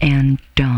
and and don'ts.